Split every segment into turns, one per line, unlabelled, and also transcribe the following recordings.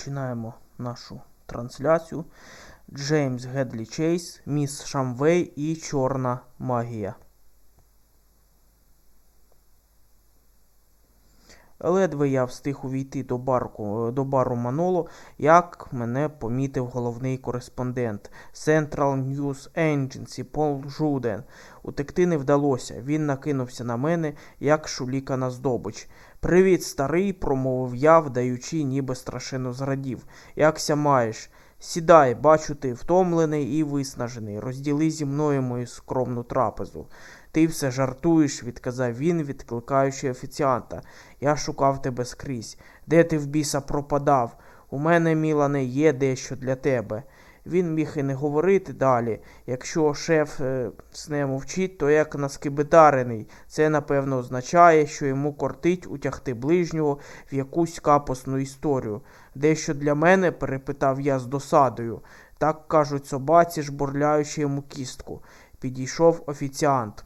Починаємо нашу трансляцію. Джеймс Гедлі Чейз, Міс Шамвей і Чорна магія. Ледве я встиг увійти до, барку, до бару Маноло, як мене помітив головний кореспондент Central News Agency Пол Жуден. Утекти не вдалося. Він накинувся на мене, як шуліка на здобич. Привіт, старий, промовив я, вдаючи, ніби страшенно зрадів. Якся маєш? Сідай, бачу, ти втомлений і виснажений. Розділи зі мною мою скромну трапезу. Ти все жартуєш, відказав він, відкликаючи офіціанта. Я шукав тебе скрізь. Де ти в біса пропадав? У мене, Мілане, є дещо для тебе. Він міг і не говорити далі. Якщо шеф е, не мовчить, то як наскибетарений. Це, напевно, означає, що йому кортить утягти ближнього в якусь капосну історію. Дещо для мене? перепитав я з досадою. Так кажуть собаці, жбурляючи йому кістку. Підійшов офіціант.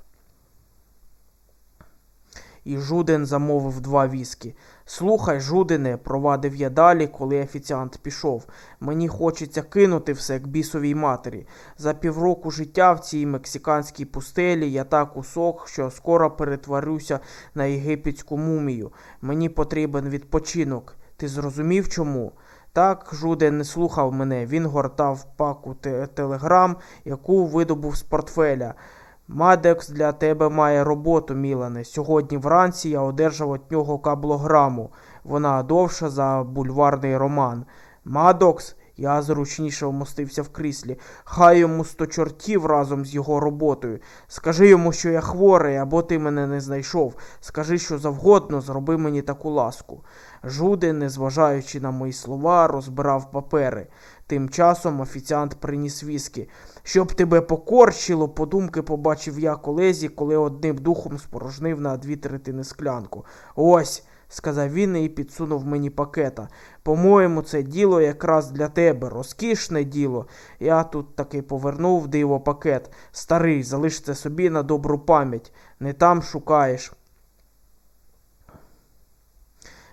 І Жуден замовив два віскі. Слухай, Жудене, провадив я далі, коли офіціант пішов. Мені хочеться кинути все к бісовій матері. За півроку життя в цій мексиканській пустелі я так усох, що скоро перетворюся на єгипетську мумію. Мені потрібен відпочинок. Ти зрозумів чому? Так, Жуден не слухав мене. Він гортав паку телеграм, яку видобув з портфеля. Мадекс для тебе має роботу, Мілане. Сьогодні вранці я одержав від нього каблограму. Вона довша за бульварний роман. Мадокс, я зручніше вмостився в кріслі. Хай йому сто чортів разом з його роботою. Скажи йому, що я хворий, або ти мене не знайшов. Скажи, що завгодно, зроби мені таку ласку. Жуден, незважаючи на мої слова, розбирав папери. Тим часом офіціант приніс віскі. Щоб тебе покорчило, подумки побачив я колезі, коли одним духом спорожнив на дві третини склянку. Ось, сказав він і підсунув мені пакета. По-моєму, це діло якраз для тебе, розкішне діло. Я тут таки повернув диво пакет. Старий, залиш це собі на добру пам'ять. Не там шукаєш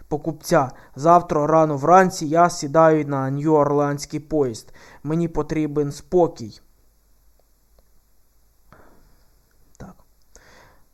покупця. Завтра рано вранці я сідаю на Нью-Орландський поїзд. Мені потрібен спокій.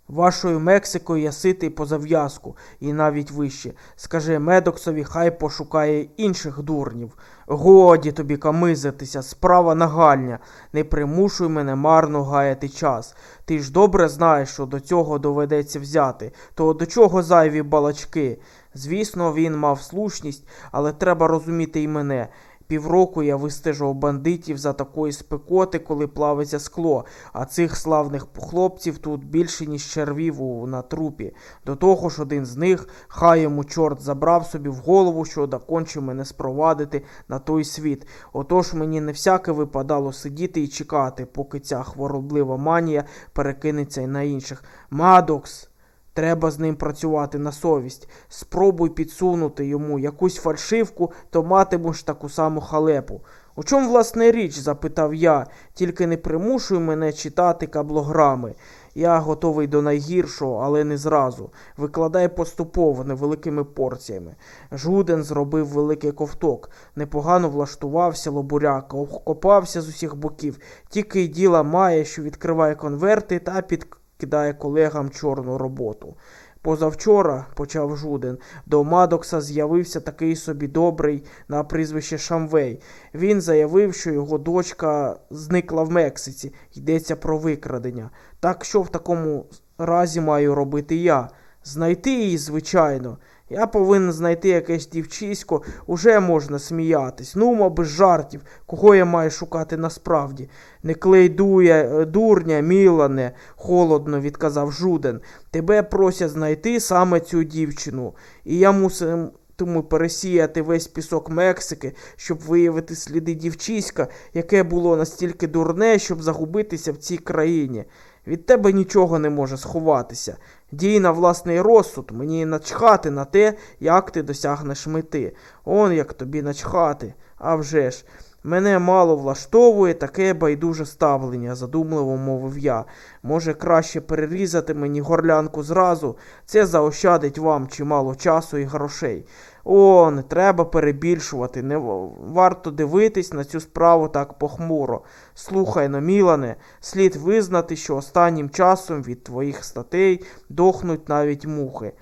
Вашою Мексикою я ситий по зав'язку і навіть вище. Скажи Медоксові, хай пошукає інших дурнів. Годі тобі камизитися, справа нагальня. Не примушуй мене марно гаяти час. Ти ж добре знаєш, що до цього доведеться взяти. То до чого зайві балачки? Звісно, він мав слушність, але треба розуміти і мене. Півроку я вистежував бандитів за такої спекоти, коли плавиться скло, а цих славних хлопців тут більше, ніж червів на трупі. До того ж один з них, хай йому чорт забрав собі в голову, що докончив мене спровадити на той світ. Отож мені не всяке випадало сидіти і чекати, поки ця хвороблива манія перекинеться й на інших. Мадокс! Треба з ним працювати на совість. Спробуй підсунути йому якусь фальшивку, то матимеш таку саму халепу. У чому, власне, річ? запитав я, тільки не примушуй мене читати каблограми. Я готовий до найгіршого, але не зразу. Викладай поступово невеликими порціями. Жуден зробив великий ковток, непогано влаштувався лобуряк, копався з усіх боків, тільки й діла має, що відкриває конверти та під кидає колегам чорну роботу. Позавчора, почав Жуден, до Мадокса з'явився такий собі добрий на прізвище Шамвей. Він заявив, що його дочка зникла в Мексиці, йдеться про викрадення. Так що в такому разі маю робити я? Знайти її, звичайно. Я повинен знайти якесь дівчисько, уже можна сміятись. Ну, без жартів, кого я маю шукати насправді. Не клей дує, е, дурня, мілане, холодно відказав Жуден. Тебе просять знайти саме цю дівчину. І я мусив тому пересіяти весь пісок Мексики, щоб виявити сліди дівчиська, яке було настільки дурне, щоб загубитися в цій країні. Від тебе нічого не може сховатися. Дій на власний розсуд, мені начхати на те, як ти досягнеш мети. Он як тобі начхати. А вже ж, мене мало влаштовує таке байдуже ставлення, задумливо мовив я. Може, краще перерізати мені горлянку зразу, це заощадить вам чимало часу і грошей. О, не треба перебільшувати. Не варто дивитись на цю справу так похмуро. Слухай но, Мілане, слід визнати, що останнім часом від твоїх статей дохнуть навіть мухи.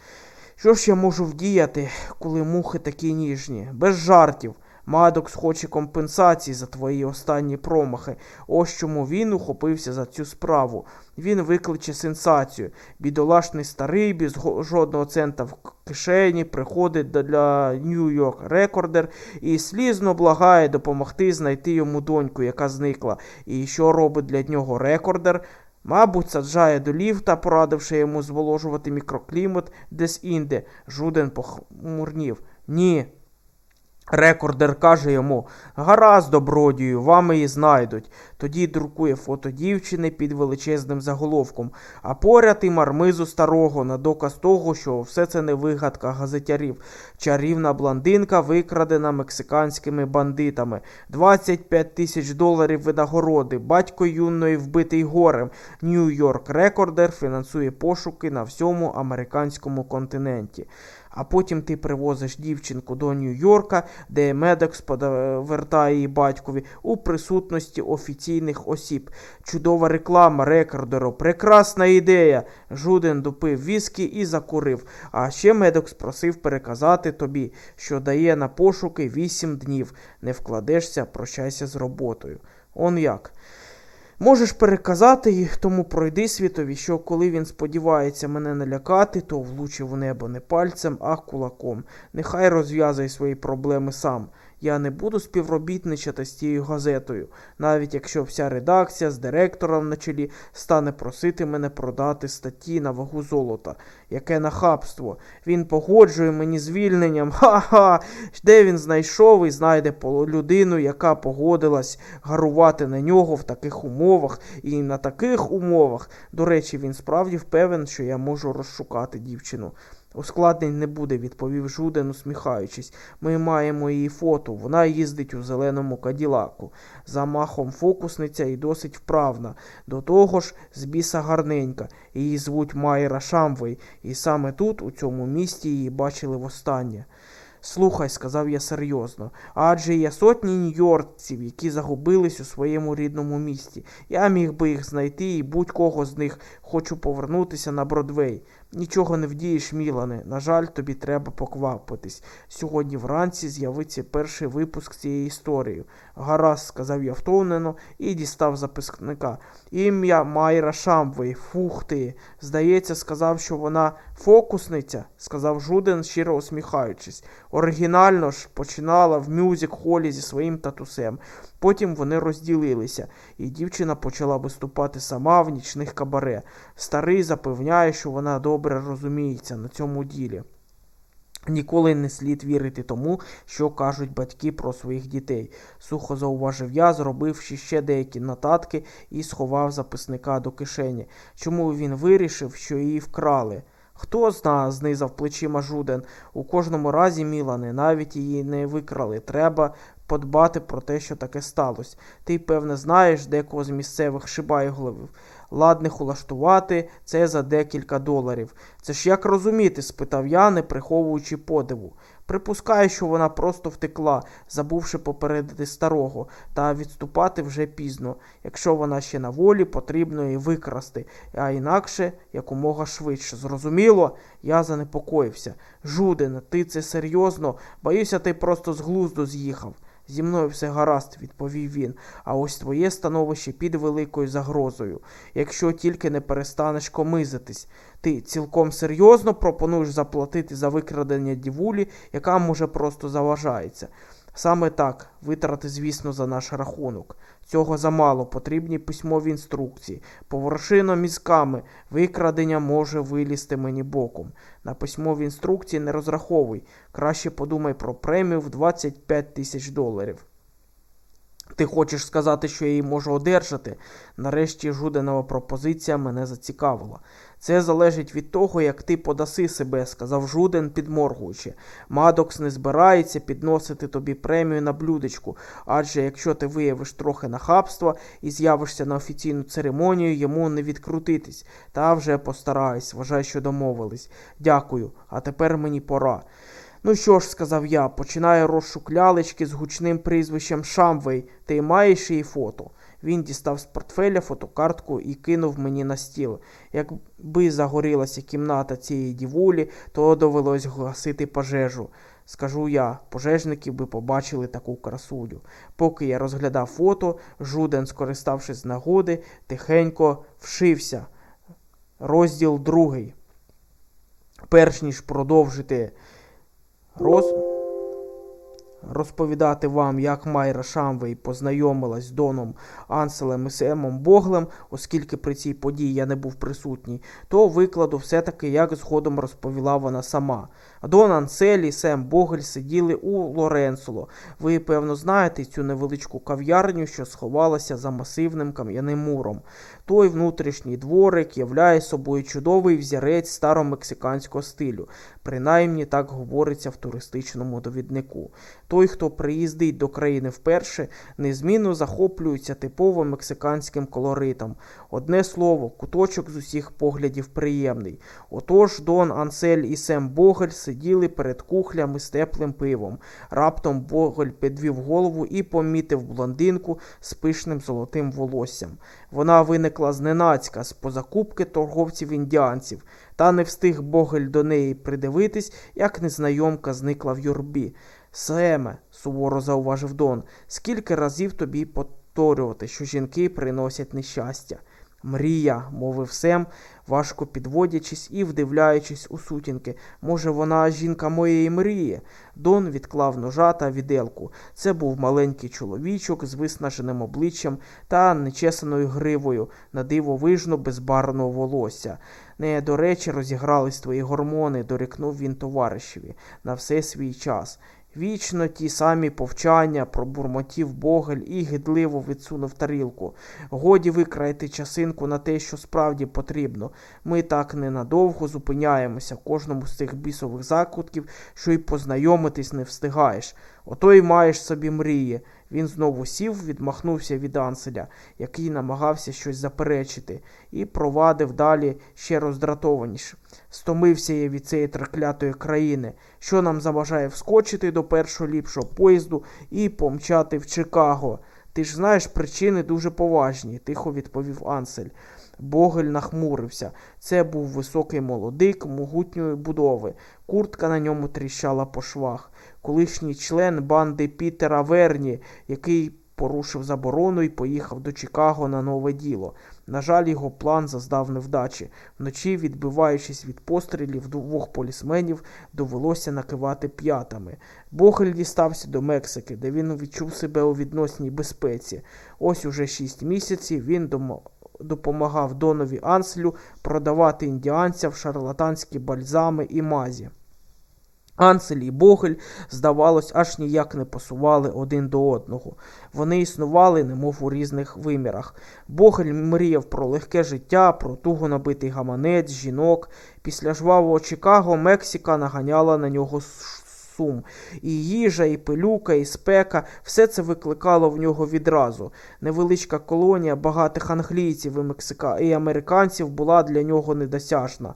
Що ж я можу вдіяти, коли мухи такі ніжні? Без жартів. Мадокс хоче компенсації за твої останні промахи. Ось чому він ухопився за цю справу. Він викличе сенсацію. Бідолашний старий, без жодного цента в кишені, приходить для Нью-Йорк Рекордер і слізно благає допомогти знайти йому доньку, яка зникла. І що робить для нього рекордер? Мабуть, саджає до ліфта, порадивши йому зволожувати мікроклімат десь інде. Жуден похмурнів. Ні. Рекордер каже йому Гаразд, добродію, вам її знайдуть. Тоді друкує фото дівчини під величезним заголовком, а поряд і мармизу старого на доказ того, що все це не вигадка газетярів. Чарівна блондинка викрадена мексиканськими бандитами. 25 тисяч доларів винагороди. Батько юної вбитий горем. Нью-Йорк Рекордер фінансує пошуки на всьому американському континенті а потім ти привозиш дівчинку до Нью-Йорка, де Медекс повертає її батькові у присутності офіційних осіб. Чудова реклама рекордеру, прекрасна ідея. Жуден допив віскі і закурив. А ще Медекс просив переказати тобі, що дає на пошуки вісім днів. Не вкладешся, прощайся з роботою. Он як. Можеш переказати тому пройди світові, що коли він сподівається мене налякати, то влучив у небо не пальцем, а кулаком. Нехай розв'язує свої проблеми сам. Я не буду співробітничати з тією газетою, навіть якщо вся редакція з директором на чолі стане просити мене продати статті на вагу золота. Яке нахабство. Він погоджує мені звільненням. Ха-ха! Де він знайшов і знайде людину, яка погодилась гарувати на нього в таких умовах і на таких умовах. До речі, він справді впевнений, що я можу розшукати дівчину. Ускладнень не буде, відповів Жуден, усміхаючись. Ми маємо її фото. Вона їздить у зеленому каділаку. За махом фокусниця і досить вправна. До того ж, з біса гарненька. Її звуть Майра Шамвей, і саме тут, у цьому місті, її бачили востаннє. Слухай, сказав я серйозно, адже є сотні нью-йоркців, які загубились у своєму рідному місті. Я міг би їх знайти і будь-кого з них хочу повернутися на Бродвей. Нічого не вдієш, Мілане. На жаль, тобі треба поквапитись. Сьогодні вранці з'явиться перший випуск цієї історії. Гаразд, сказав я втомлено і дістав записника. Ім'я Майра Шамвей. Фух ти. Здається, сказав, що вона фокусниця, сказав Жуден, щиро усміхаючись. Оригінально ж починала в мюзик холі зі своїм татусем. Потім вони розділилися, і дівчина почала виступати сама в нічних кабаре. Старий запевняє, що вона добре розуміється на цьому ділі. Ніколи не слід вірити тому, що кажуть батьки про своїх дітей. Сухо зауважив я, зробивши ще деякі нотатки і сховав записника до кишені. Чому він вирішив, що її вкрали? Хто зна, знизав плечима Жуден. У кожному разі, Мілане, навіть її не викрали. Треба подбати про те, що таке сталося. Ти, певне, знаєш декого з місцевих шибайголовів. Ладних улаштувати це за декілька доларів. Це ж як розуміти? спитав я, не приховуючи подиву. Припускаю, що вона просто втекла, забувши попередити старого, та відступати вже пізно. Якщо вона ще на волі, потрібно її викрасти, а інакше якомога швидше. Зрозуміло, я занепокоївся. Жуден, ти це серйозно? Боюся, ти просто з глузду з'їхав. Зі мною все гаразд, відповів він, а ось твоє становище під великою загрозою. Якщо тільки не перестанеш комизитись, ти цілком серйозно пропонуєш заплатити за викрадення дівулі, яка може просто заважається. Саме так, витрати, звісно, за наш рахунок. Цього замало, потрібні письмові інструкції. Поворшино мізками, викрадення може вилізти мені боком. На письмові інструкції не розраховуй. Краще подумай про премію в 25 тисяч доларів. Ти хочеш сказати, що я її можу одержати? Нарешті жуденова пропозиція мене зацікавила. Це залежить від того, як ти подаси себе, сказав Жуден, підморгуючи. Мадокс не збирається підносити тобі премію на блюдечку, адже якщо ти виявиш трохи нахабства і з'явишся на офіційну церемонію, йому не відкрутитись. Та вже постараюсь, вважай, що домовились. Дякую, а тепер мені пора. Ну що ж, сказав я, починаю розшук лялечки з гучним прізвищем Шамвей. Ти маєш її фото. Він дістав з портфеля фотокартку і кинув мені на стіл. Якби загорілася кімната цієї дівулі, то довелось гасити пожежу. Скажу я, пожежники би побачили таку красуню. Поки я розглядав фото, жуден, скориставшись з нагоди, тихенько вшився. Розділ другий. Перш ніж продовжити роз... розповідати вам, як Майра Шамвей познайомилась з Доном Анселем і Семом Боглем, оскільки при цій події я не був присутній, то викладу все-таки, як згодом розповіла вона сама. Дон Ансель і Сем Богель сиділи у Лоренцоло. Ви, певно, знаєте цю невеличку кав'ярню, що сховалася за масивним кам'яним муром. Той внутрішній дворик являє собою чудовий взірець старомексиканського стилю. Принаймні так говориться в туристичному довіднику. Той, хто приїздить до країни вперше, незмінно захоплюється типово мексиканським колоритом. Одне слово, куточок з усіх поглядів приємний. Отож Дон Ансель і Сем Богель сиділи перед кухлями з теплим пивом. Раптом Богель підвів голову і помітив блондинку з пишним золотим волоссям. Вона виникла зненацька з позакупки торговців індіанців, та не встиг Богель до неї придивитись, як незнайомка зникла в юрбі. Семе, суворо зауважив Дон, скільки разів тобі повторювати, що жінки приносять нещастя. Мрія, мовив Сем, важко підводячись і вдивляючись у сутінки. Може, вона жінка моєї мрії? Дон відклав ножа та віделку. Це був маленький чоловічок з виснаженим обличчям та нечесаною гривою на дивовижно безбарного волосся. Не до речі, розігрались твої гормони, дорікнув він товаришеві на все свій час. Вічно ті самі повчання пробурмотів Богель і гидливо відсунув тарілку. Годі викраяти часинку на те, що справді потрібно. Ми так ненадовго зупиняємося в кожному з цих бісових закутків, що й познайомитись не встигаєш. Ото й маєш собі мрії. Він знову сів, відмахнувся від Анселя, який намагався щось заперечити, і провадив далі ще роздратованіше. Стомився я від цієї траклятої країни, що нам заважає вскочити до першого ліпшого поїзду і помчати в Чикаго. Ти ж знаєш, причини дуже поважні, тихо відповів Ансель. Богель нахмурився. Це був високий молодик, могутньої будови. Куртка на ньому тріщала по швах. Колишній член банди Пітера Верні, який порушив заборону і поїхав до Чикаго на нове діло. На жаль, його план заздав невдачі. Вночі, відбиваючись від пострілів двох полісменів, довелося накивати п'ятами. Богель дістався до Мексики, де він відчув себе у відносній безпеці. Ось уже шість місяців він допомагав Донові Анслю продавати індіанцям шарлатанські бальзами і мазі. Ансель і Богель, здавалось, аж ніяк не пасували один до одного. Вони існували, немов у різних вимірах. Богель мріяв про легке життя, про туго набитий гаманець, жінок. Після жвавого Чикаго Мексика наганяла на нього сум. І їжа, і пилюка, і спека все це викликало в нього відразу. Невеличка колонія багатих англійців і мексика і американців була для нього недосяжна.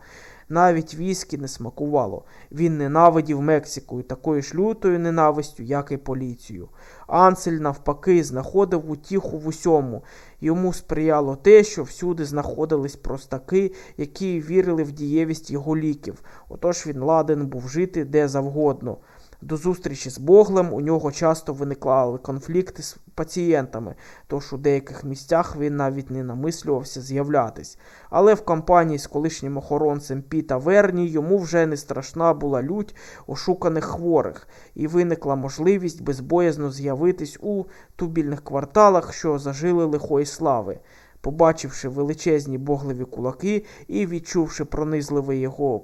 Навіть віскі не смакувало. Він ненавидів Мексику і такою ж лютою ненавистю, як і поліцію. Ансель, навпаки, знаходив утіху в усьому. Йому сприяло те, що всюди знаходились простаки, які вірили в дієвість його ліків. Отож він ладен був жити де завгодно. До зустрічі з Боглем у нього часто виникали конфлікти з пацієнтами, тож у деяких місцях він навіть не намислювався з'являтись. Але в компанії з колишнім охоронцем Піта Верні йому вже не страшна була лють ошуканих хворих, і виникла можливість безбоязно з'явитись у тубільних кварталах, що зажили лихої слави. Побачивши величезні богливі кулаки і відчувши пронизливий його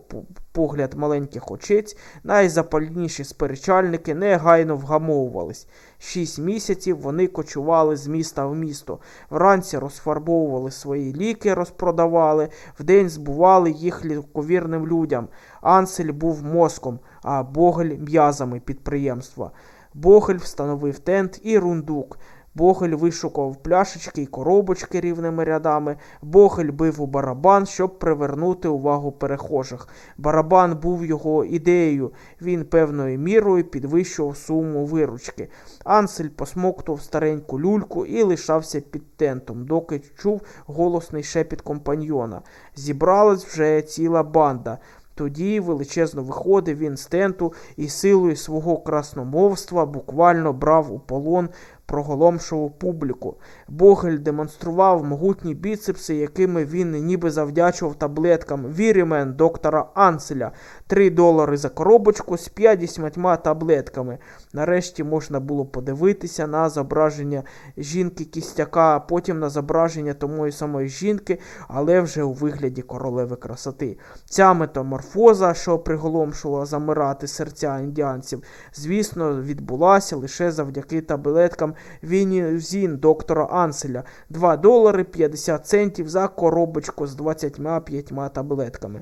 погляд маленьких очець, найзапальніші сперечальники негайно вгамовувались. Шість місяців вони кочували з міста в місто. Вранці розфарбовували свої ліки, розпродавали, вдень збували їх ліковірним людям. Ансель був мозком, а Богель м'язами підприємства. Богель встановив тент і рундук. Богель вишукував пляшечки і коробочки рівними рядами. Богель бив у барабан, щоб привернути увагу перехожих. Барабан був його ідеєю. Він певною мірою підвищував суму виручки. Ансель посмоктував стареньку люльку і лишався під тентом, доки чув голосний шепіт компаньйона. Зібралась вже ціла банда. Тоді величезно виходив він з тенту і силою свого красномовства буквально брав у полон проголомшував публіку. Богель демонстрував могутні біцепси, якими він ніби завдячував таблеткам Вірімен доктора Анселя. Три долари за коробочку з п'ятдесятьма таблетками. Нарешті можна було подивитися на зображення жінки кістяка, а потім на зображення томої самої жінки, але вже у вигляді королеви красоти. Ця метаморфоза, що приголомшувала замирати серця індіанців, звісно, відбулася лише завдяки таблеткам Вінізін доктора Анселя 2 долари 50 центів за коробочку з 25 таблетками.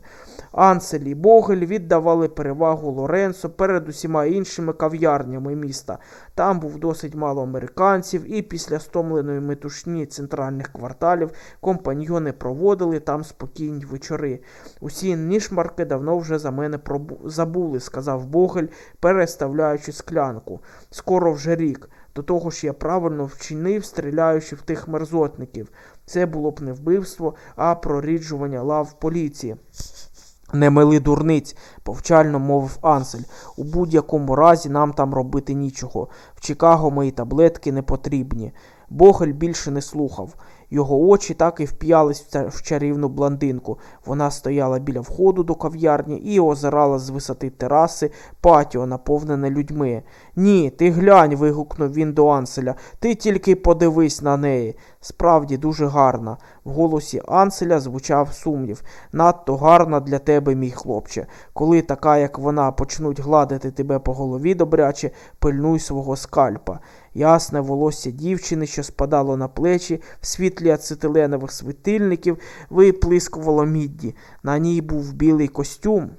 Ансель і Богель віддавали перевагу Лоренцо перед усіма іншими кав'ярнями міста. Там був досить мало американців, і після стомленої метушні центральних кварталів компаньйони проводили там спокійні вечори. Усі нішмарки давно вже за мене забули, сказав Богель, переставляючи склянку. Скоро вже рік. До того ж я правильно вчинив, стріляючи в тих мерзотників. Це було б не вбивство, а проріджування лав поліції. Не мили дурниць, повчально мовив Ансель. У будь-якому разі нам там робити нічого. В Чикаго мої таблетки не потрібні. Богель більше не слухав. Його очі так і вп'ялись в чарівну блондинку. Вона стояла біля входу до кав'ярні і озирала з висоти тераси патіо, наповнене людьми. Ні, ти глянь. вигукнув він до Анселя. Ти тільки подивись на неї. Справді дуже гарна. В голосі Анселя звучав сумнів. Надто гарна для тебе, мій хлопче. Коли така, як вона, почнуть гладити тебе по голові добряче, пильнуй свого скальпа. Ясне волосся дівчини, що спадало на плечі, в світлі ацетиленових світильників, виплискувало мідді. На ній був білий костюм.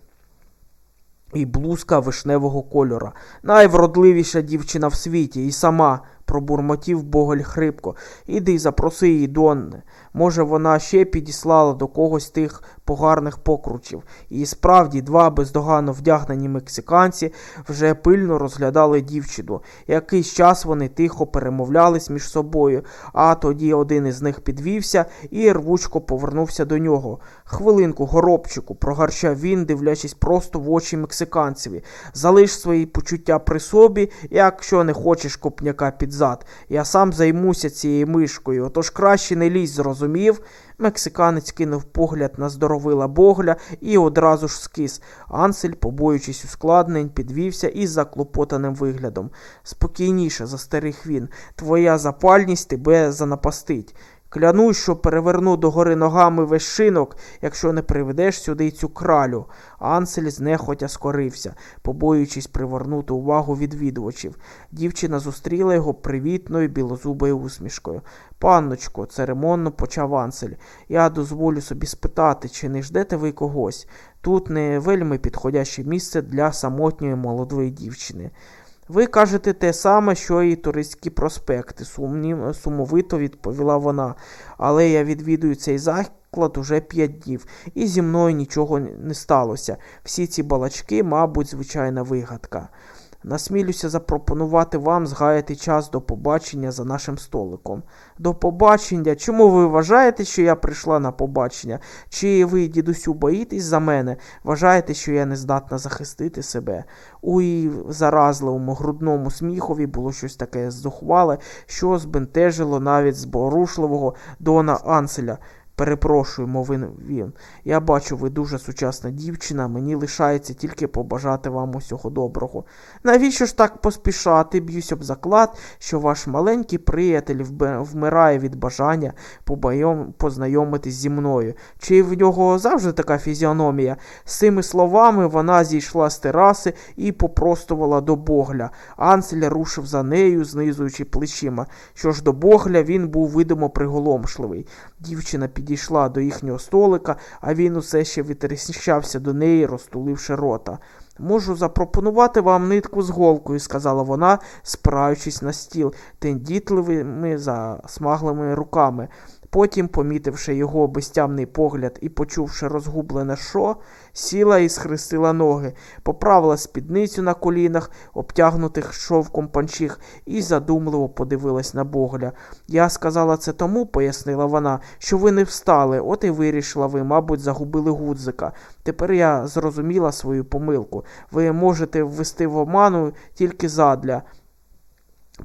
І блузка вишневого кольора. Найвродливіша дівчина в світі, і сама пробурмотів Боголь хрипко. Іди запроси її, Донне. Може, вона ще підіслала до когось тих погарних покручів. І справді два бездоганно вдягнені мексиканці вже пильно розглядали дівчину. Якийсь час вони тихо перемовлялись між собою, а тоді один із них підвівся і рвучко повернувся до нього. Хвилинку, горобчику, прогарчав він, дивлячись просто в очі мексиканцеві. Залиш свої почуття при собі, якщо не хочеш копняка під зад. Я сам займуся цією мишкою, отож краще не лізь, зрозумів. Мексиканець кинув погляд на здоровила богля і одразу ж скис. Ансель, побоюючись ускладнень, підвівся із заклопотаним виглядом. Спокійніше, застеріг він, твоя запальність тебе занапастить. Клянусь, що переверну догори ногами весь шинок, якщо не приведеш сюди цю кралю. Ансель знехотя скорився, побоюючись привернути увагу відвідувачів. Дівчина зустріла його привітною білозубою усмішкою. Панночко, церемонно почав Ансель, я дозволю собі спитати, чи не ждете ви когось. Тут не вельми підходяще місце для самотньої молодої дівчини. Ви кажете те саме, що і туристські проспекти, сумнів, сумовито відповіла вона. Але я відвідую цей заклад уже п'ять днів, і зі мною нічого не сталося. Всі ці балачки, мабуть, звичайна вигадка. Насмілюся запропонувати вам згаяти час до побачення за нашим столиком. До побачення? Чому ви вважаєте, що я прийшла на побачення? Чи ви, дідусю, боїтесь за мене? Вважаєте, що я не здатна захистити себе? У її заразливому грудному сміхові було щось таке зухвале, що збентежило навіть зборушливого Дона Анселя. Перепрошую, мовив він. Я бачу, ви дуже сучасна дівчина, мені лишається тільки побажати вам усього доброго. Навіщо ж так поспішати? Б'юсь об заклад, що ваш маленький приятель вмирає від бажання познайомитись зі мною. Чи в нього завжди така фізіономія? З цими словами вона зійшла з тераси і попростувала до Богля. Ансель рушив за нею, знизуючи плечима. Що ж до Богля, він був видимо приголомшливий. Дівчина під підійшла до їхнього столика, а він усе ще витріщався до неї, розтуливши рота. Можу запропонувати вам нитку з голкою, сказала вона, спираючись на стіл тендітливими засмаглими руками. Потім, помітивши його безтямний погляд і почувши розгублене шо, сіла і схрестила ноги, поправила спідницю на колінах, обтягнутих шовком панчіх, і задумливо подивилась на Богля. Я сказала це тому, пояснила вона, що ви не встали, от і вирішила ви, мабуть, загубили гудзика. Тепер я зрозуміла свою помилку. Ви можете ввести в оману тільки задля.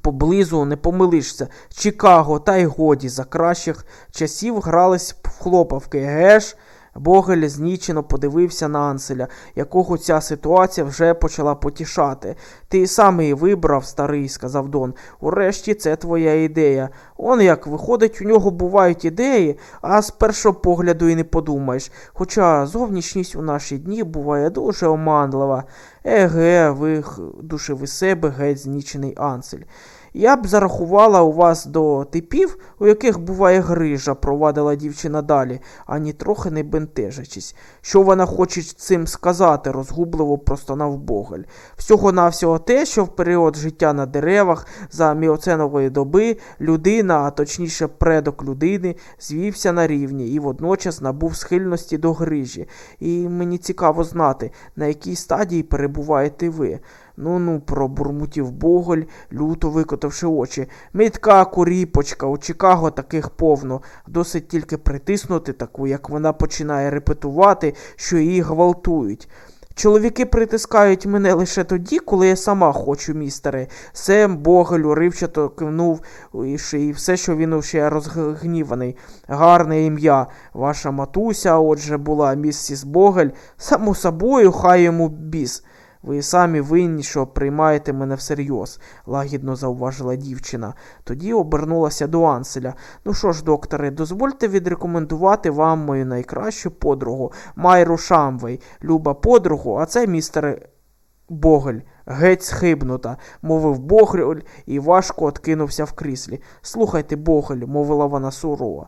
Поблизу не помилишся. Чикаго, та й годі за кращих часів грались в хлопавки, геш? Богель знічено подивився на Анселя, якого ця ситуація вже почала потішати. Ти сам її вибрав, старий, сказав Дон. Урешті це твоя ідея. Он як виходить, у нього бувають ідеї, а з першого погляду і не подумаєш. Хоча зовнішність у наші дні буває дуже оманлива. Еге, видушив із себе геть знічений Ансель. Я б зарахувала у вас до типів, у яких буває грижа, провадила дівчина далі, ані трохи не бентежачись. Що вона хоче цим сказати, розгубливо простонав Богель. Всього-навсього те, що в період життя на деревах за міоценової доби людина, а точніше предок людини, звівся на рівні і водночас набув схильності до грижі. І мені цікаво знати, на якій стадії перебуваєте ви. Ну ну, пробурмотів Боголь, люто викотавши очі. Мітка куріпочка, у Чикаго таких повно. Досить тільки притиснути таку, як вона починає репетувати, що її гвалтують. Чоловіки притискають мене лише тоді, коли я сама хочу, містере. Сем Богель уривчато кивнув і все, що він ще розгніваний. Гарне ім'я. Ваша матуся, отже, була місіс Богель. Само собою, хай йому біс. Ви самі винні, що приймаєте мене всерйоз, лагідно зауважила дівчина. Тоді обернулася до Анселя. Ну що ж, докторе, дозвольте відрекомендувати вам мою найкращу подругу, Майру Шамвей, люба подругу, а це містер Богель. Геть схибнута, мовив Богель і важко откинувся в кріслі. Слухайте, Богель, мовила вона сурово.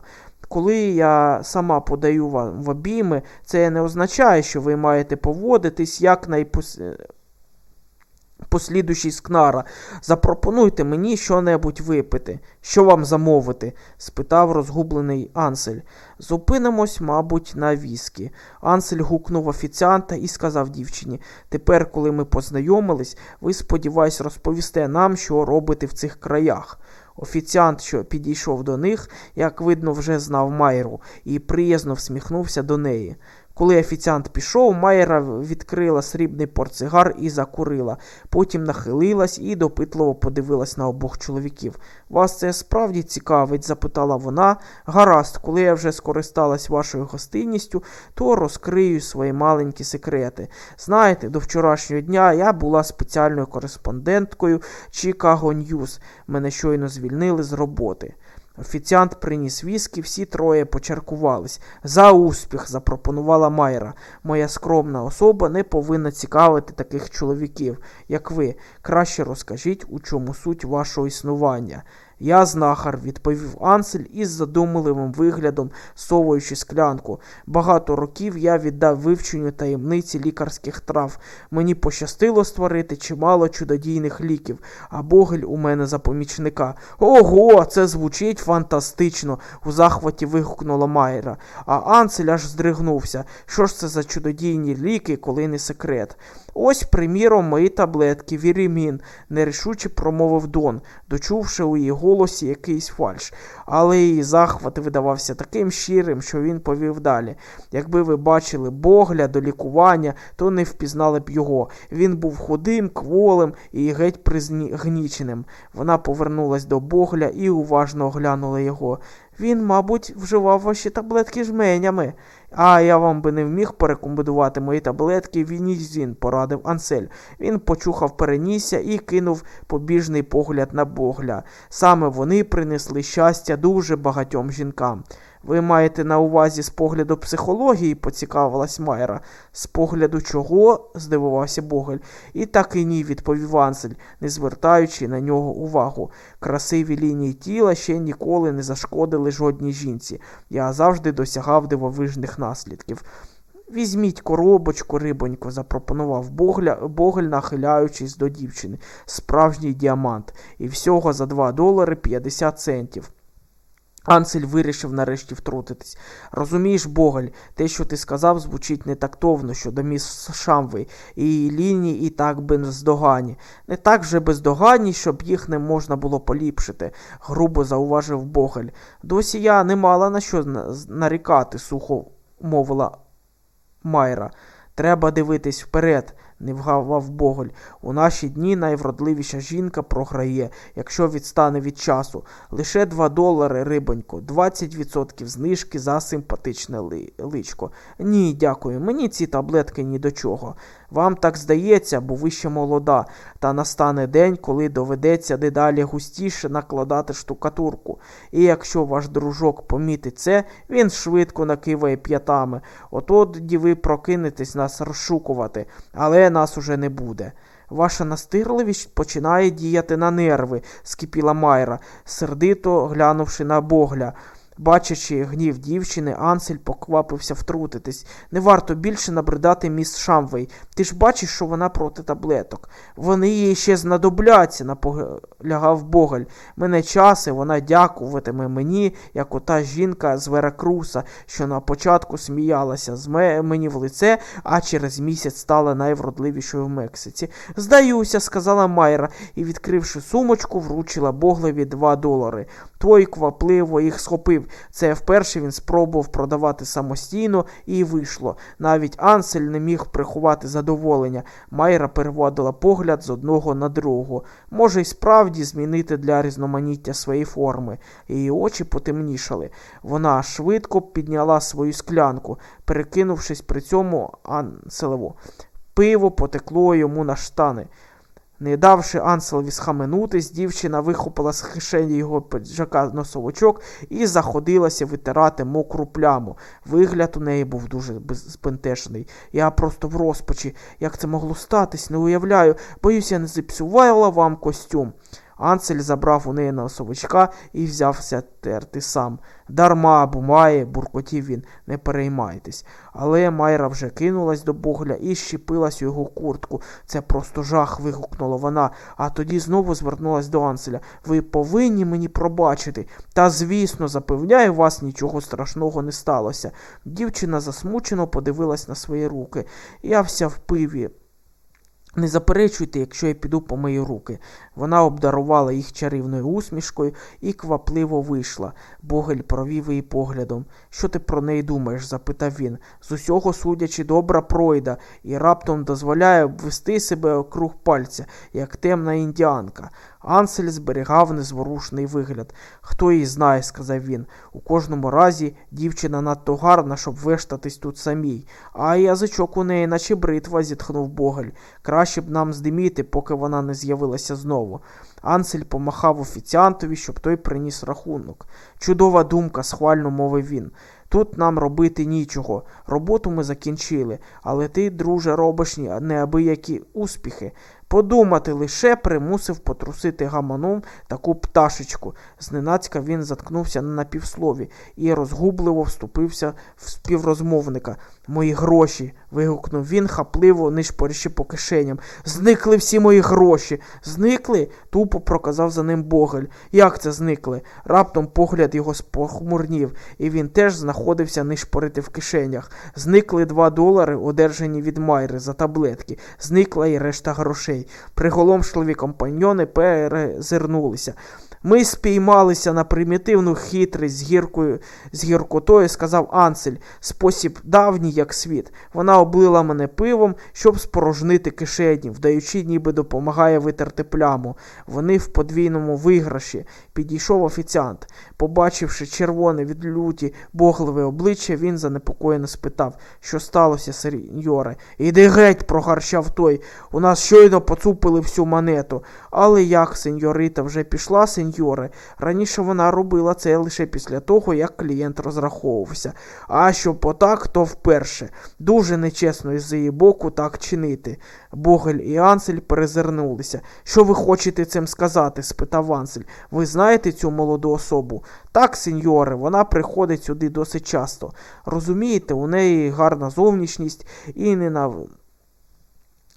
Коли я сама подаю вам в обійми, це не означає, що ви маєте поводитись як найпослідущий скнара. Запропонуйте мені що-небудь випити. Що вам замовити? спитав розгублений Ансель. Зупинимось, мабуть, на віскі. Ансель гукнув офіціанта і сказав дівчині тепер, коли ми познайомились, ви, сподіваюсь, розповісте нам, що робите в цих краях. Офіціант, що підійшов до них, як видно, вже знав Майру, і приязно всміхнувся до неї. Коли офіціант пішов, Майра відкрила срібний портсигар і закурила. Потім нахилилась і допитливо подивилась на обох чоловіків. Вас це справді цікавить? запитала вона. Гаразд, коли я вже скористалась вашою гостинністю, то розкрию свої маленькі секрети. Знаєте, до вчорашнього дня я була спеціальною кореспонденткою Chicago News. Мене щойно звільнили з роботи. Офіціант приніс віскі, всі троє почаркувались. За успіх, запропонувала Майра. Моя скромна особа не повинна цікавити таких чоловіків, як ви. Краще розкажіть, у чому суть вашого існування. Я знахар, відповів Ансель із задумливим виглядом, совуючи склянку. Багато років я віддав вивченню таємниці лікарських трав. Мені пощастило створити чимало чудодійних ліків, а Богель у мене за помічника. Ого, це звучить фантастично, у захваті вигукнула Майра. А Ансель аж здригнувся. Що ж це за чудодійні ліки, коли не секрет? Ось, приміром, мої таблетки, Вірімін, нерішуче промовив Дон, дочувши у її голосі якийсь фальш. Але її захват видавався таким щирим, що він повів далі. Якби ви бачили Богля до лікування, то не впізнали б його. Він був худим, кволим і геть пригніченим. Вона повернулась до Богля і уважно оглянула його. Він, мабуть, вживав ваші таблетки жменями. А я вам би не вміг порекомендувати мої таблетки Вінізін, порадив Ансель. Він почухав перенісся і кинув побіжний погляд на Богля. Саме вони принесли щастя дуже багатьом жінкам. Ви маєте на увазі з погляду психології, поцікавилась Майра. З погляду чого? здивувався Богель. І так і ні, відповів Ансель, не звертаючи на нього увагу. Красиві лінії тіла ще ніколи не зашкодили жодній жінці. Я завжди досягав дивовижних наслідків. Візьміть коробочку, рибонько, запропонував Богля, Богель, нахиляючись до дівчини. Справжній діамант. І всього за 2 долари 50 центів. Ансель вирішив нарешті втрутитись. Розумієш, Боголь, те, що ти сказав, звучить не тактовно щодо міс Шамви і її лінії і так бездоганні. Не так вже бездоганні, щоб їх не можна було поліпшити, грубо зауважив Богель. Досі я не мала на що нарікати, сухо мовила Майра. Треба дивитись вперед, не вгавав Боголь. У наші дні найвродливіша жінка програє, якщо відстане від часу. Лише 2 долари, рибонько, 20% знижки за симпатичне личко. Ні, дякую, мені ці таблетки ні до чого. Вам так здається, бо ви ще молода, та настане день, коли доведеться дедалі густіше накладати штукатурку. І якщо ваш дружок помітить це, він швидко накиває п'ятами. Отоді ви прокинетесь нас розшукувати, але нас уже не буде. Ваша настирливість починає діяти на нерви, скипіла Майра, сердито глянувши на богля. Бачачи гнів дівчини, Ансель поквапився втрутитись. Не варто більше набридати міс Шамвей. Ти ж бачиш, що вона проти таблеток. Вони їй ще знадобляться, наполягав Боголь. Мене часи вона дякуватиме мені, як ота жінка з Веракруса, що на початку сміялася з мені в лице, а через місяць стала найвродливішою в Мексиці. Здаюся, сказала Майра, і, відкривши сумочку, вручила Боглеві два долари. Той квапливо їх схопив. Це вперше він спробував продавати самостійно і вийшло. Навіть Ансель не міг приховати задоволення. Майра переводила погляд з одного на другого. Може, й справді змінити для різноманіття свої форми. Її очі потемнішали. Вона швидко підняла свою склянку, перекинувшись при цьому Анселеву. Пиво потекло йому на штани. Не давши Анселові схаменутись, дівчина вихопила з кишені його піджака носовичок і заходилася витирати мокру пляму. Вигляд у неї був дуже збентежений. Я просто в розпачі. Як це могло статись, не уявляю. Боюся, не зіпсувала вам костюм. Ансель забрав у неї носовичка і взявся терти сам. Дарма бумає, буркотів він, не переймайтесь. Але Майра вже кинулась до Богля і щепилась у його куртку. Це просто жах. вигукнула вона, а тоді знову звернулась до Анселя. Ви повинні мені пробачити. Та, звісно, запевняю вас, нічого страшного не сталося. Дівчина засмучено подивилась на свої руки. Я вся в пиві. Не заперечуйте, якщо я піду по мої руки. Вона обдарувала їх чарівною усмішкою і квапливо вийшла. Богель провів її поглядом. Що ти про неї думаєш? запитав він. З усього судячи, добра пройда, і раптом дозволяє обвести себе округ пальця, як темна індіанка. Ансель зберігав незворушний вигляд. Хто її знає, сказав він. У кожному разі дівчина надто гарна, щоб вештатись тут самій. А язичок у неї, наче бритва, зітхнув Богель. Краще б нам здиміти, поки вона не з'явилася знову. Ансель помахав офіціантові, щоб той приніс рахунок. Чудова думка, схвально мовив він. Тут нам робити нічого. Роботу ми закінчили, але ти, друже, робиш неабиякі успіхи. Подумати лише примусив потрусити гаманом таку пташечку. Зненацька він заткнувся на півслові і розгубливо вступився в співрозмовника. Мої гроші. вигукнув він, хапливо нишпорячи по кишеням. Зникли всі мої гроші. Зникли? тупо проказав за ним Богель. Як це зникли? Раптом погляд його спохмурнів, і він теж знаходився нишпорити в кишенях. Зникли два долари, одержані від Майри за таблетки. Зникла і решта грошей. Приголомшливі компаньйони перезирнулися. Ми спіймалися на примітивну хитрість з гіркою, з гіркотою, сказав Ансель, спосіб давній, як світ. Вона облила мене пивом, щоб спорожнити кишені, вдаючи, ніби допомагає витерти пляму. Вони в подвійному виграші. Підійшов офіціант. Побачивши червоне від люті богливе обличчя, він занепокоєно спитав, що сталося, сеньоре. Іди геть, прогарчав той. У нас щойно поцупили всю монету. Але як сеньорита вже пішла, сеньор сеньоре. Раніше вона робила це лише після того, як клієнт розраховувався. А щоб отак, то вперше. Дуже нечесно із її боку так чинити. Богель і Ансель перезирнулися. Що ви хочете цим сказати? спитав Ансель. Ви знаєте цю молоду особу? Так, сеньоре, вона приходить сюди досить часто. Розумієте, у неї гарна зовнішність і не на.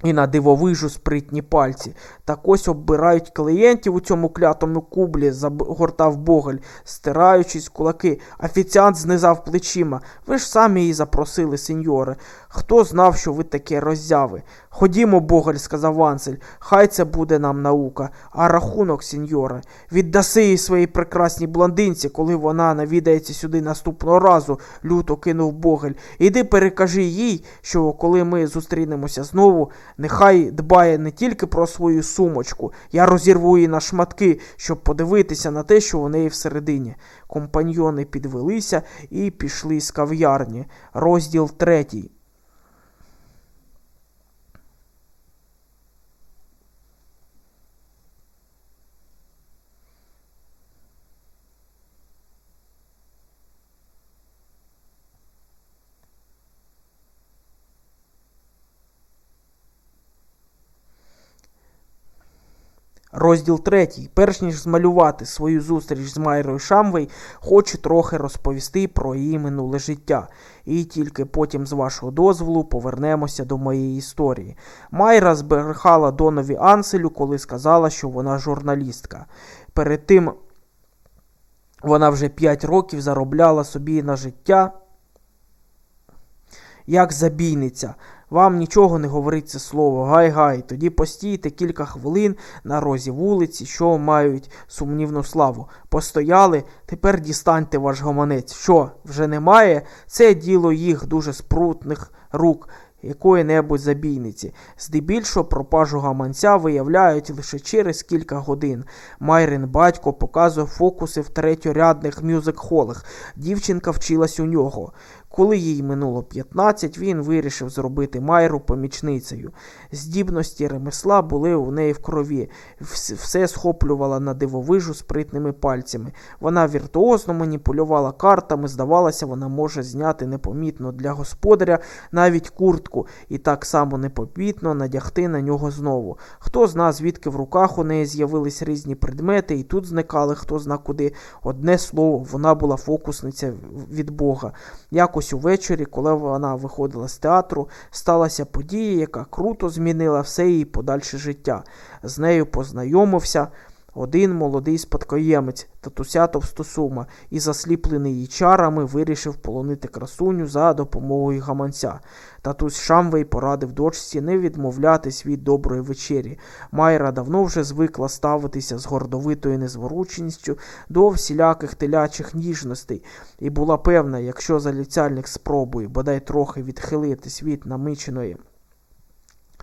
І на дивовижу спритні пальці. Так ось оббирають клієнтів у цьому клятому кублі, загортав Богель, стираючись кулаки. Офіціант знизав плечима. Ви ж самі її запросили, сеньоре. Хто знав, що ви таке роззяви? Ходімо, Богель, сказав Ансель, хай це буде нам наука. А рахунок, сеньоре, віддаси їй своїй прекрасній блондинці, коли вона навідається сюди наступного разу, люто кинув Богель. Іди перекажи їй, що коли ми зустрінемося знову, нехай дбає не тільки про свою сумочку. Я розірву її на шматки, щоб подивитися на те, що у неї всередині. Компаньйони підвелися і пішли з кав'ярні. Розділ третій. Розділ третій. Перш ніж змалювати свою зустріч з Майрою Шамвей, хочу трохи розповісти про її минуле життя. І тільки потім, з вашого дозволу, повернемося до моєї історії. Майра зберегала Донові Анселю, коли сказала, що вона журналістка. Перед тим вона вже 5 років заробляла собі на життя як забійниця. Вам нічого не говорить це слово, гай-гай. Тоді постійте кілька хвилин на розі вулиці, що мають сумнівну славу. Постояли, тепер дістаньте ваш гаманець. Що, вже немає? Це діло їх дуже спрутних рук якої-небудь забійниці. Здебільшого пропажу гаманця виявляють лише через кілька годин. Майрин батько показує фокуси в третьорядних мюзик-холах. Дівчинка вчилась у нього. Коли їй минуло 15, він вирішив зробити Майру помічницею. Здібності ремесла були у неї в крові, все схоплювала на дивовижу спритними пальцями. Вона віртуозно маніпулювала картами, здавалося, вона може зняти непомітно для господаря навіть куртку і так само непомітно надягти на нього знову. Хто зна, звідки в руках у неї з'явились різні предмети, і тут зникали хто зна куди. Одне слово, вона була фокусниця від Бога. Якось Ось увечері, коли вона виходила з театру, сталася подія, яка круто змінила все її подальше життя. З нею познайомився один молодий спадкоємець татуся Товстосума і, засліплений її чарами, вирішив полонити красуню за допомогою гаманця. Татусь Шамвей порадив дочці не відмовлятись від доброї вечері. Майра давно вже звикла ставитися з гордовитою незворученістю до всіляких телячих ніжностей, і була певна, якщо заліцяльник спробує бодай трохи відхилитись від намиченої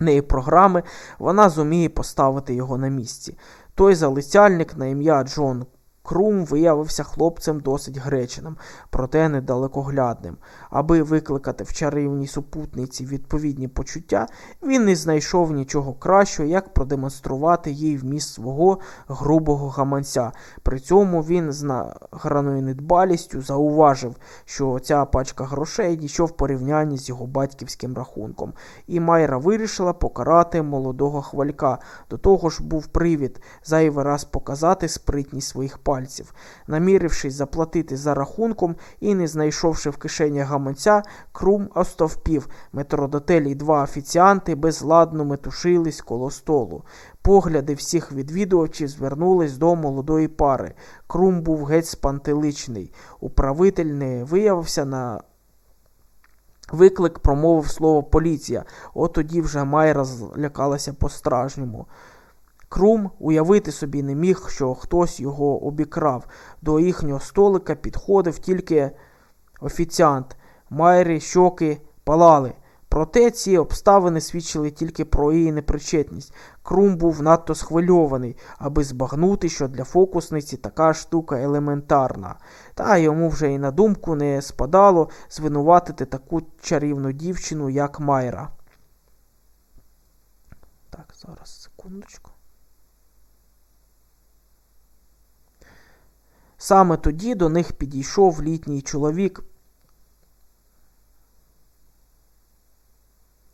неї програми, вона зуміє поставити його на місці. Той залицяльник на ім'я Джон Крум виявився хлопцем досить греченим, проте недалекоглядним. Аби викликати в чарівній супутниці відповідні почуття, він не знайшов нічого кращого, як продемонструвати їй вміст свого грубого гаманця. При цьому він з награною недбалістю зауважив, що ця пачка грошей нічого в порівнянні з його батьківським рахунком. І Майра вирішила покарати молодого хвалька. До того ж був привід зайвий раз показати спритність своїх пальців пальців. Намірившись заплатити за рахунком і не знайшовши в кишені гаманця, крум остовпів. Метродотель і два офіціанти безладно метушились коло столу. Погляди всіх відвідувачів звернулись до молодої пари. Крум був геть спантеличний. Управитель не виявився на. Виклик промовив слово поліція. От тоді вже Майра злякалася по-стражньому. Крум уявити собі не міг, що хтось його обікрав. До їхнього столика підходив тільки офіціант. Майрі щоки палали. Проте ці обставини свідчили тільки про її непричетність. Крум був надто схвильований, аби збагнути, що для фокусниці така штука елементарна. Та йому вже і на думку не спадало звинуватити таку чарівну дівчину, як Майра. Так, зараз секундочку. Саме тоді до них підійшов літній чоловік,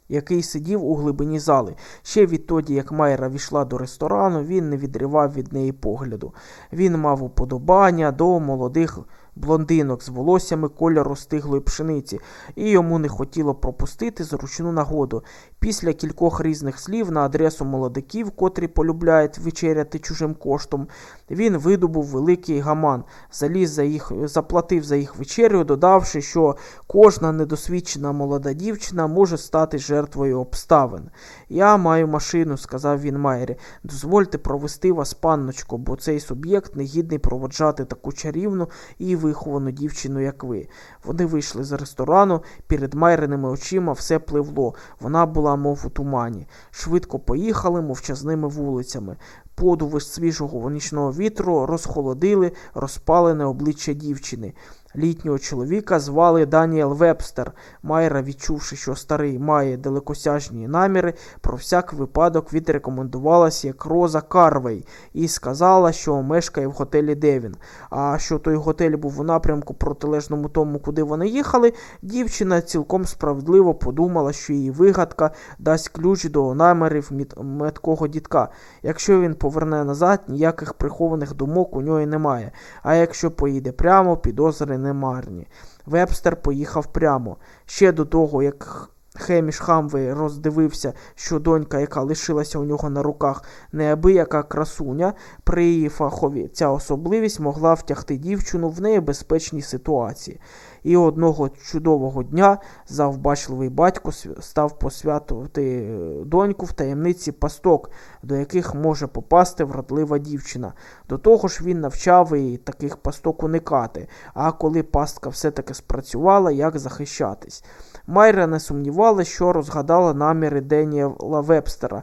який сидів у глибині зали. Ще відтоді, як Майра війшла до ресторану, він не відривав від неї погляду. Він мав уподобання до молодих блондинок з волоссями кольору стиглої пшениці, і йому не хотіло пропустити зручну нагоду. Після кількох різних слів на адресу молодиків, котрі полюбляють вечеряти чужим коштом, він видобув великий гаман, заліз за їх, заплатив за їх вечерю, додавши, що кожна недосвідчена молода дівчина може стати жертвою обставин. Я маю машину, сказав він Майрі. Дозвольте провести вас, панночко, бо цей суб'єкт не гідний проводжати таку чарівну і виховану дівчину, як ви. Вони вийшли з ресторану, перед майреними очима все пливло. Вона була, мов у тумані. Швидко поїхали мовчазними вулицями. Подуви свіжого нічного вітру розхолодили розпалене обличчя дівчини. Літнього чоловіка звали Даніел Вебстер. Майра, відчувши, що старий має далекосяжні наміри, про всяк випадок відрекомендувалася як Роза Карвей і сказала, що мешкає в готелі Девін. А що той готель був у напрямку протилежному тому, куди вони їхали, дівчина цілком справедливо подумала, що її вигадка дасть ключ до намірів меткого дітка. Якщо він поверне назад, ніяких прихованих думок у нього немає. А якщо поїде прямо, підозри немарні. Вебстер поїхав прямо. Ще до того, як Хеміш Хамвей роздивився, що донька, яка лишилася у нього на руках, неабияка красуня, при її фахові ця особливість могла втягти дівчину в небезпечній ситуації. І одного чудового дня завбачливий батько став посвятувати е, доньку в таємниці пасток, до яких може попасти вродлива дівчина. До того ж він навчав її таких пасток уникати, а коли пастка все-таки спрацювала, як захищатись. Майра не сумнівалася, що розгадала наміри Деніела Вебстера.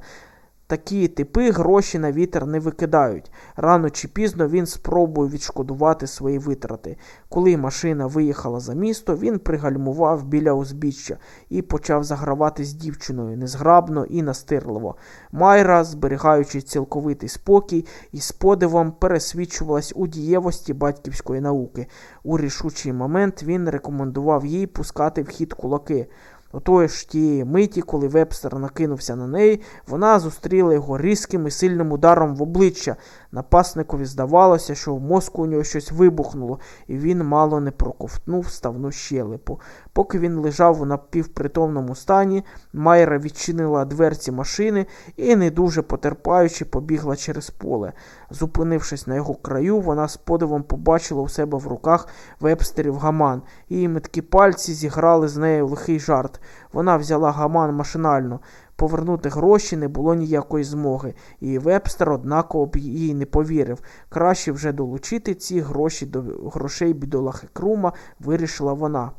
Такі типи гроші на вітер не викидають. Рано чи пізно він спробує відшкодувати свої витрати. Коли машина виїхала за місто, він пригальмував біля узбіччя і почав загравати з дівчиною незграбно і настирливо. Майра, зберігаючи цілковитий спокій і з подивом пересвідчувалась у дієвості батьківської науки. У рішучий момент він рекомендував їй пускати в хід кулаки. Отої ж тієї миті, коли вебстер накинувся на неї, вона зустріла його різким і сильним ударом в обличчя. Напасникові здавалося, що в мозку у нього щось вибухнуло, і він мало не проковтнув ставну щелепу. Поки він лежав у напівпритомному стані, Майра відчинила дверці машини і, не дуже потерпаючи, побігла через поле. Зупинившись на його краю, вона з подивом побачила у себе в руках вебстерів гаман. Її меткі пальці зіграли з нею лихий жарт. Вона взяла гаман машинально. Повернути гроші не було ніякої змоги, і вебстер, однаково б їй не повірив. Краще вже долучити ці гроші до грошей бідолахи Крума, вирішила вона.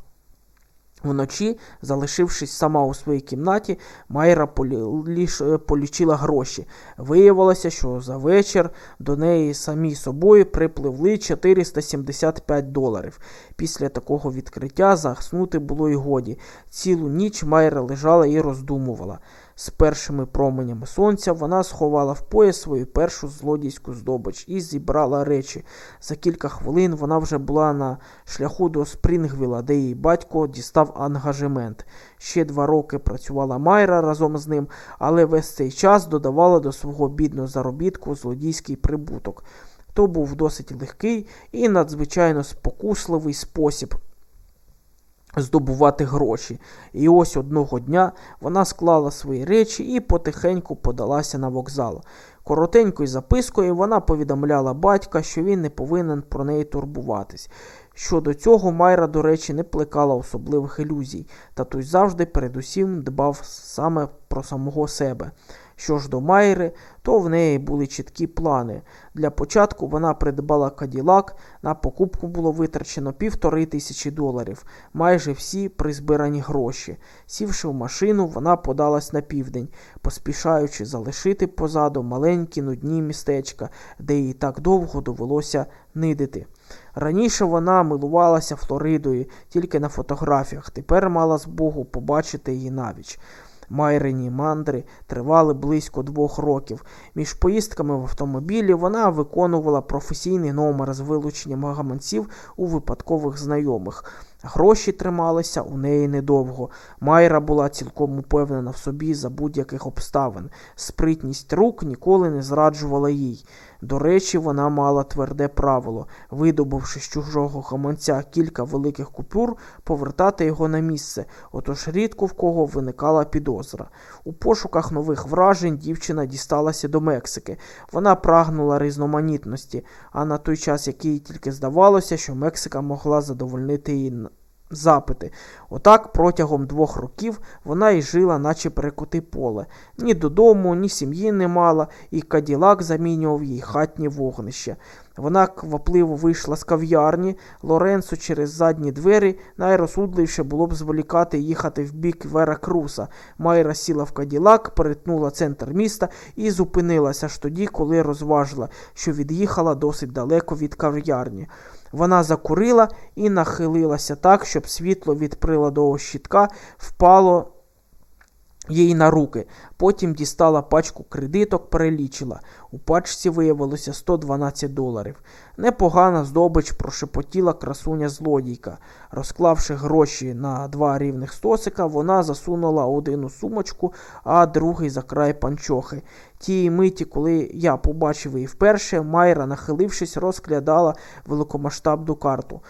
Вночі, залишившись сама у своїй кімнаті, Майра полічила гроші. Виявилося, що за вечір до неї самі собою припливли 475 доларів. Після такого відкриття заснути було й годі. Цілу ніч Майра лежала і роздумувала. З першими променями сонця вона сховала в пояс свою першу злодійську здобич і зібрала речі. За кілька хвилин вона вже була на шляху до Спрінгвіла, де її батько дістав ангажемент. Ще два роки працювала Майра разом з ним, але весь цей час додавала до свого бідного заробітку злодійський прибуток. То був досить легкий і надзвичайно спокусливий спосіб здобувати гроші. І ось одного дня вона склала свої речі і потихеньку подалася на вокзал. Коротенькою запискою вона повідомляла батька, що він не повинен про неї турбуватись. Щодо цього, Майра, до речі, не плекала особливих ілюзій, та той завжди передусім дбав саме про самого себе. Що ж до Майри, то в неї були чіткі плани. Для початку вона придбала каділак, на покупку було витрачено півтори тисячі доларів, майже всі призбирані гроші. Сівши в машину, вона подалась на південь, поспішаючи залишити позаду маленькі нудні містечка, де їй так довго довелося нидити. Раніше вона милувалася Флоридою тільки на фотографіях, тепер мала з Богу побачити її навіч. Майрині мандри тривали близько двох років. Між поїздками в автомобілі вона виконувала професійний номер з вилученням гаманців у випадкових знайомих. Гроші трималися у неї недовго. Майра була цілком упевнена в собі за будь-яких обставин. Спритність рук ніколи не зраджувала їй. До речі, вона мала тверде правило, видобувши з чужого гаманця кілька великих купюр, повертати його на місце, отож рідко в кого виникала підозра. У пошуках нових вражень дівчина дісталася до Мексики. Вона прагнула різноманітності, а на той час, який тільки здавалося, що Мексика могла задовольнити її запити. Отак протягом двох років вона й жила, наче перекути поле. Ні додому, ні сім'ї не мала, і каділак замінював їй хатнє вогнище. Вона квапливо вийшла з кав'ярні, Лоренцо через задні двері найрозсудливіше було б зволікати їхати в бік Вера Круса. Майра сіла в каділак, перетнула центр міста і зупинилася ж тоді, коли розважила, що від'їхала досить далеко від кав'ярні. Вона закурила і нахилилася так, щоб світло від приладового щитка впало їй на руки. Потім дістала пачку кредиток, перелічила. У пачці виявилося 112 доларів. Непогана здобич прошепотіла красуня злодійка. Розклавши гроші на два рівних стосика, вона засунула один у сумочку, а другий за край панчохи. Тієї миті, коли я побачив її вперше, Майра, нахилившись, розглядала великомасштабну карту.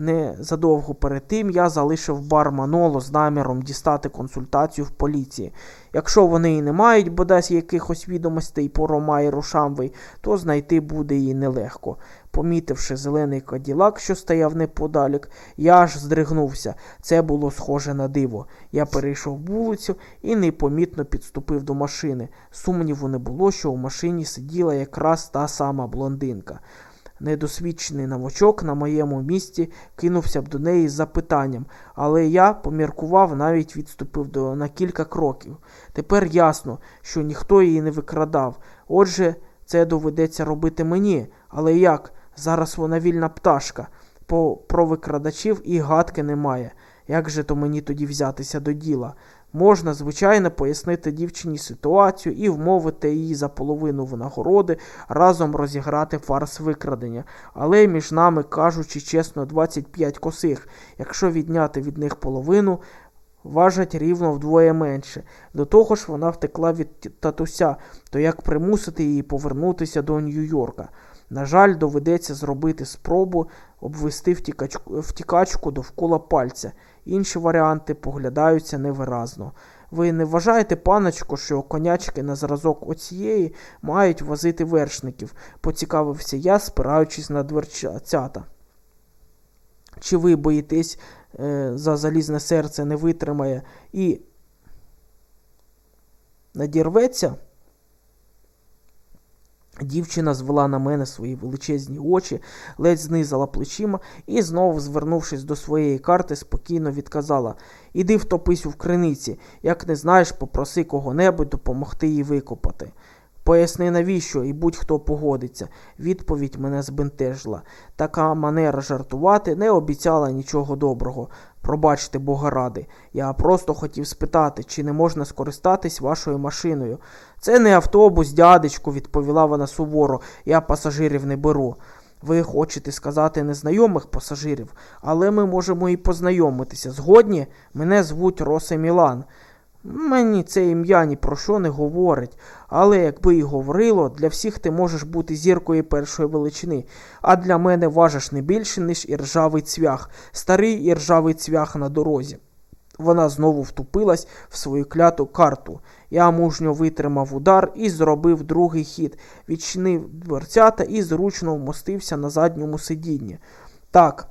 Незадовго перед тим я залишив бар Маноло з наміром дістати консультацію в поліції. Якщо вони і не мають бодай якихось відомостей про Майру Шамвей, то знайти буде їй нелегко. Помітивши зелений каділак, що стояв неподалік, я аж здригнувся. Це було схоже на диво. Я перейшов вулицю і непомітно підступив до машини. Сумніву не було, що у машині сиділа якраз та сама блондинка. Недосвідчений новачок на моєму місці кинувся б до неї з запитанням, але я поміркував, навіть відступив до на кілька кроків. Тепер ясно, що ніхто її не викрадав. Отже, це доведеться робити мені. Але як? Зараз вона вільна пташка. По, Про викрадачів і гадки немає. Як же то мені тоді взятися до діла? Можна, звичайно, пояснити дівчині ситуацію і вмовити її за половину винагороди разом розіграти фарс викрадення. Але між нами, кажучи чесно, 25 косих. Якщо відняти від них половину, важать рівно вдвоє менше. До того ж, вона втекла від татуся, то як примусити її повернутися до Нью-Йорка. На жаль, доведеться зробити спробу обвести втікачку, втікачку довкола пальця. Інші варіанти поглядаються невиразно. Ви не вважаєте, паночко, що конячки на зразок оцієї мають возити вершників, поцікавився я, спираючись на дверцята. Чи ви боїтесь е, за залізне серце не витримає і надірветься? Дівчина звела на мене свої величезні очі, ледь знизала плечима і, знову, звернувшись до своєї карти, спокійно відказала Іди втопись у криниці, як не знаєш, попроси кого-небудь допомогти їй викопати. Поясни, навіщо, і будь-хто погодиться. Відповідь мене збентежила. Така манера жартувати не обіцяла нічого доброго. Пробачте, Бога ради. Я просто хотів спитати, чи не можна скористатись вашою машиною. Це не автобус, дядечку, відповіла вона суворо. Я пасажирів не беру. Ви хочете сказати незнайомих пасажирів, але ми можемо і познайомитися. Згодні мене звуть Росе Мілан. Мені це ім'я ні про що не говорить, але якби і говорило, для всіх ти можеш бути зіркою першої величини, а для мене важиш не більше, ніж іржавий цвях, старий іржавий цвях на дорозі. Вона знову втупилась в свою кляту карту. Я мужньо витримав удар і зробив другий хід, відчинив дверцята і зручно вмостився на задньому сидінні. Так.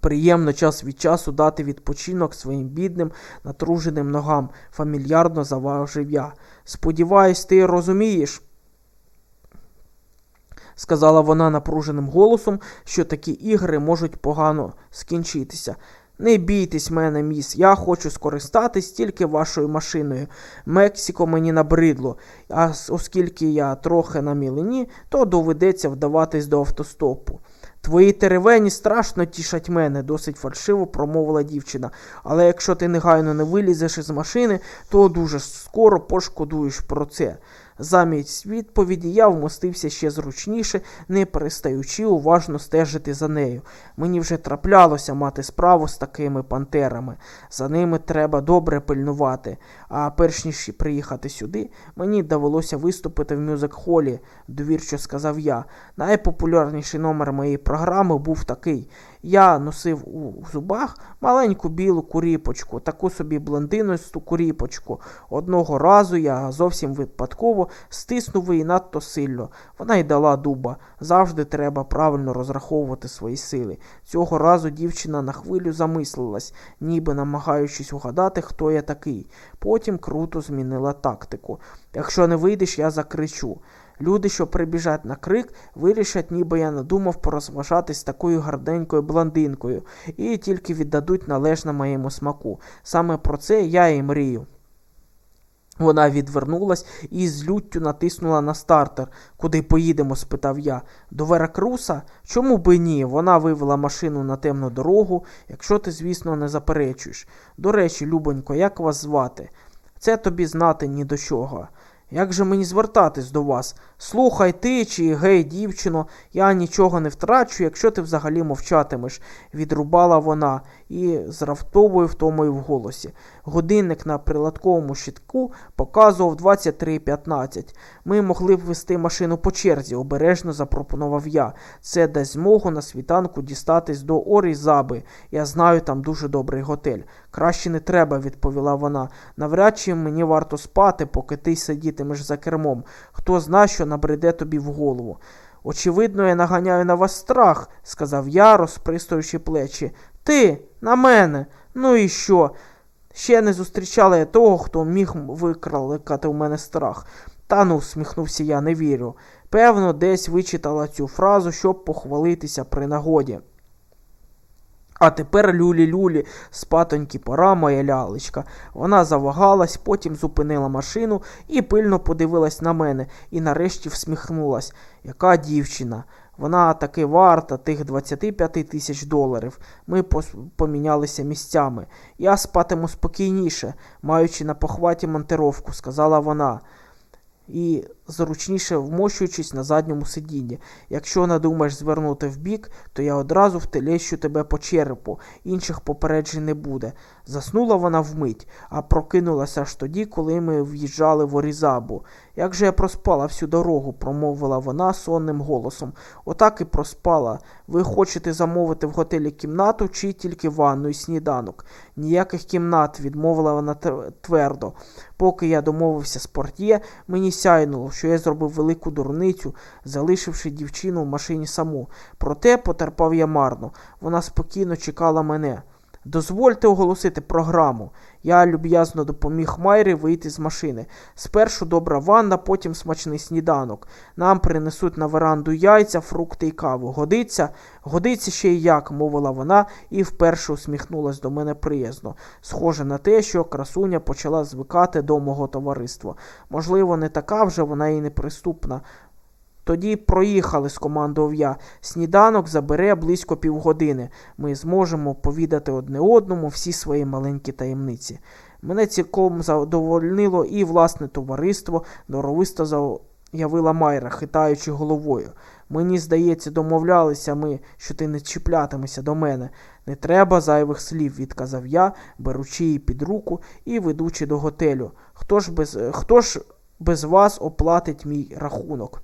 Приємно час від часу дати відпочинок своїм бідним, натруженим ногам, фамільярно заважив я. Сподіваюсь, ти розумієш, сказала вона напруженим голосом, що такі ігри можуть погано скінчитися. Не бійтесь мене, міс, я хочу скористатись тільки вашою машиною. Мексико мені набридло, а оскільки я трохи на мілині, то доведеться вдаватись до автостопу. Твої теревені страшно тішать мене, досить фальшиво промовила дівчина. Але якщо ти негайно не вилізеш із машини, то дуже скоро пошкодуєш про це. Замість відповіді я вмостився ще зручніше, не перестаючи уважно стежити за нею. Мені вже траплялося мати справу з такими пантерами. За ними треба добре пильнувати. А перш ніж приїхати сюди, мені довелося виступити в мюзик-холі, довірчо сказав я. Найпопулярніший номер моєї програми був такий. Я носив у зубах маленьку білу куріпочку, таку собі блондинисту куріпочку. Одного разу я зовсім випадково стиснув її надто сильно. Вона й дала дуба. Завжди треба правильно розраховувати свої сили. Цього разу дівчина на хвилю замислилась, ніби намагаючись угадати, хто я такий. Потім круто змінила тактику. Якщо не вийдеш, я закричу. Люди, що прибіжать на крик, вирішать, ніби я надумав порозважатись такою гарденькою блондинкою, і тільки віддадуть належне моєму смаку. Саме про це я і мрію. Вона відвернулась і з люттю натиснула на стартер. Куди поїдемо? спитав я. До Веракруса? Чому би ні? Вона вивела машину на темну дорогу, якщо ти, звісно, не заперечуєш. До речі, Любонько, як вас звати? Це тобі знати ні до чого. Як же мені звертатись до вас? Слухай ти чи гей, дівчино, я нічого не втрачу, якщо ти взагалі мовчатимеш, відрубала вона і з раптовою втомою в голосі. Годинник на приладковому щитку показував 23.15. Ми могли б вести машину по черзі, обережно запропонував я. Це дасть змогу на світанку дістатись до Орізаби. Я знаю там дуже добрий готель. Краще не треба, відповіла вона. Навряд чи мені варто спати, поки ти сидітимеш за кермом. Хто зна, що набреде тобі в голову. Очевидно, я наганяю на вас страх, сказав я, розпристуючи плечі. Ти, на мене. Ну і що? Ще не зустрічала я того, хто міг викраликати у мене страх. Та ну, сміхнувся я, не вірю. Певно, десь вичитала цю фразу, щоб похвалитися при нагоді. А тепер люлі-люлі, спатоньки пора, моя лялечка. Вона завагалась, потім зупинила машину і пильно подивилась на мене і нарешті всміхнулась. Яка дівчина? Вона таки варта тих 25 тисяч доларів. Ми помінялися місцями. Я спатиму спокійніше, маючи на похваті монтировку, сказала вона і зручніше вмощуючись на задньому сидінні. Якщо надумаєш звернути вбік, то я одразу втелещу тебе по черепу, інших попереджень не буде. Заснула вона вмить, а прокинулася аж тоді, коли ми в'їжджали в Орізабу. Як же я проспала всю дорогу, промовила вона сонним голосом. Отак і проспала. Ви хочете замовити в готелі кімнату чи тільки ванну і сніданок? Ніяких кімнат, відмовила вона твердо. Поки я домовився з портє, мені сяйнуло, що я зробив велику дурницю, залишивши дівчину в машині саму. Проте потерпав я марно. Вона спокійно чекала мене. Дозвольте оголосити програму. Я люб'язно допоміг Майрі вийти з машини. Спершу добра ванна, потім смачний сніданок. Нам принесуть на веранду яйця, фрукти і каву. Годиться? Годиться ще й як, мовила вона і вперше усміхнулась до мене приязно. Схоже на те, що красуня почала звикати до мого товариства. Можливо, не така вже вона і неприступна. Тоді проїхали, скомандував я. Сніданок забере близько півгодини. Ми зможемо повідати одне одному всі свої маленькі таємниці. Мене цілком задовольнило і власне товариство норовисто заявила Майра, хитаючи головою. Мені, здається, домовлялися ми, що ти не чіплятимешся до мене. Не треба зайвих слів, відказав я, беручи її під руку і ведучи до готелю. Хто ж без, хто ж без вас оплатить мій рахунок?